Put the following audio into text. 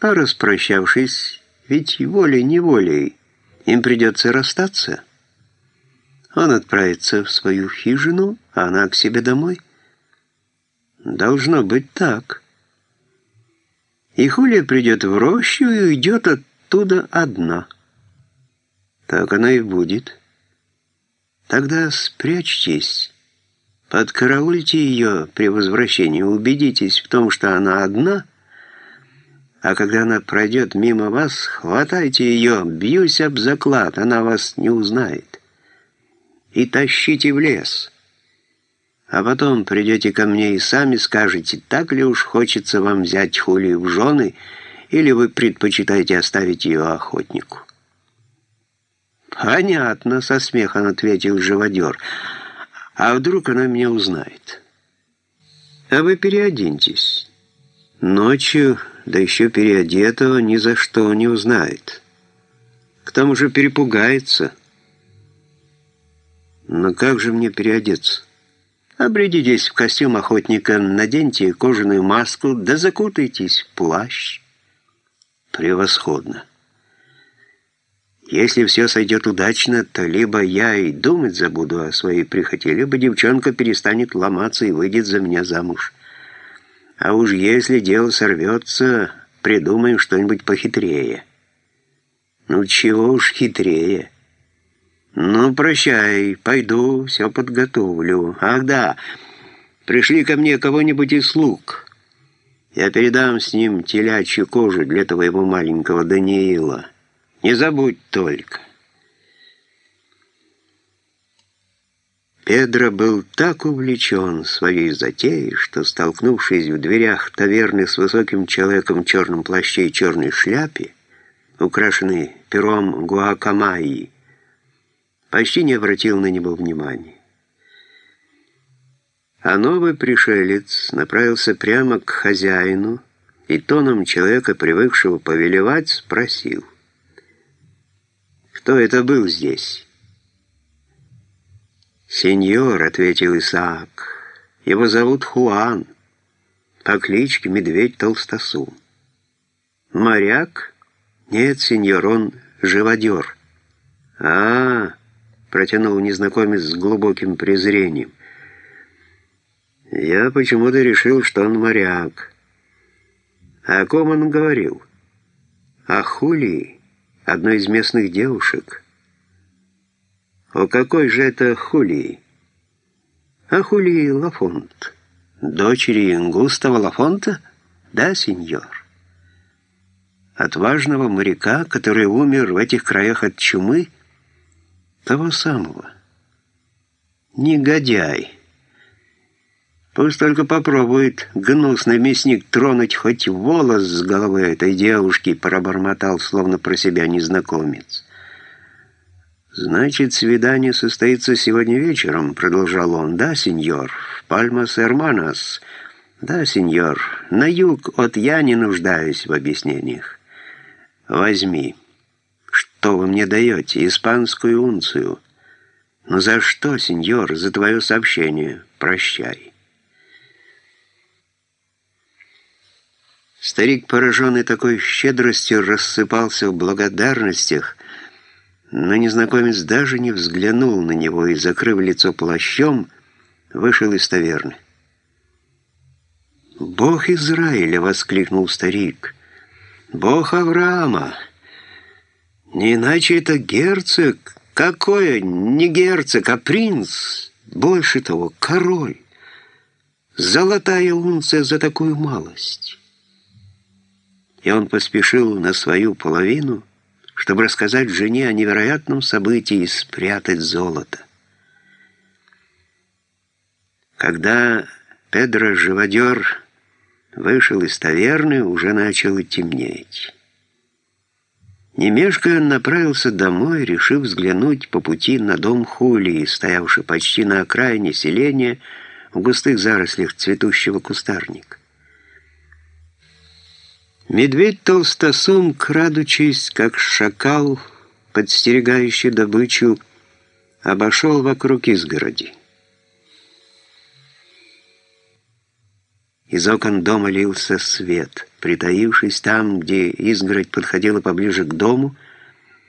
А распрощавшись, ведь волей-неволей им придется расстаться. Он отправится в свою хижину, а она к себе домой. Должно быть так. И Хулия придет в рощу и уйдет оттуда одна. Так оно и будет. Тогда спрячьтесь, подкараульте ее при возвращении, убедитесь в том, что она одна, а когда она пройдет мимо вас, хватайте ее, бьюсь об заклад, она вас не узнает, и тащите в лес». А потом придете ко мне и сами скажете, так ли уж хочется вам взять Хулию в жены, или вы предпочитаете оставить ее охотнику. «Понятно», — со смехом ответил живодер. «А вдруг она меня узнает?» «А вы переоденьтесь. Ночью, да еще переодетого, ни за что не узнает. К тому же перепугается». «Но как же мне переодеться?» Обрядитесь в костюм охотника, наденьте кожаную маску, да закутайтесь в плащ. Превосходно. Если все сойдет удачно, то либо я и думать забуду о своей прихоти, либо девчонка перестанет ломаться и выйдет за меня замуж. А уж если дело сорвется, придумаем что-нибудь похитрее. Ну чего уж хитрее. «Ну, прощай, пойду, все подготовлю. Ах да, пришли ко мне кого-нибудь из слуг. Я передам с ним телячью кожу для твоего маленького Даниила. Не забудь только». Педро был так увлечен своей затеей, что, столкнувшись в дверях таверны с высоким человеком в черном плаще и черной шляпе, украшенной пером гуакамайи, почти не обратил на него внимания. А новый пришелец направился прямо к хозяину и тоном человека, привыкшего повелевать, спросил, «Кто это был здесь?» «Сеньор», — ответил Исаак, — «его зовут Хуан, по кличке Медведь Толстосум». «Моряк?» «Нет, сеньор, он живодер». «А-а-а!» протянул незнакомец с глубоким презрением. «Я почему-то решил, что он моряк». А «О ком он говорил?» «О Хулии, одной из местных девушек». «О какой же это Хулии?» «О Хулии Лафонт, дочери Густава Лафонта?» «Да, сеньор» отважного моряка, который умер в этих краях от чумы того самого. Негодяй. Пусть только попробует гнусный мясник тронуть хоть волос с головы этой девушки, пробормотал, словно про себя незнакомец. «Значит, свидание состоится сегодня вечером», — продолжал он. «Да, сеньор, в Пальмас-Эрманос. Да, сеньор, на юг от я не нуждаюсь в объяснениях. Возьми». «Что вы мне даете? Испанскую унцию?» «Ну за что, сеньор? За твое сообщение. Прощай». Старик, пораженный такой щедростью, рассыпался в благодарностях, но незнакомец даже не взглянул на него и, закрыв лицо плащом, вышел из таверны. «Бог Израиля!» — воскликнул старик. «Бог Авраама!» Не иначе это герцог. Какое? Не герцог, а принц. Больше того, король. Золотая унция за такую малость. И он поспешил на свою половину, чтобы рассказать жене о невероятном событии и спрятать золото. Когда Педро Живодер вышел из таверны, уже начало темнеть. Немешко направился домой, решив взглянуть по пути на дом Хулии, стоявший почти на окраине селения в густых зарослях цветущего кустарника. Медведь толстосум, крадучись, как шакал, подстерегающий добычу, обошел вокруг изгороди. Из окон дома лился свет — Притаившись там, где изгородь подходила поближе к дому,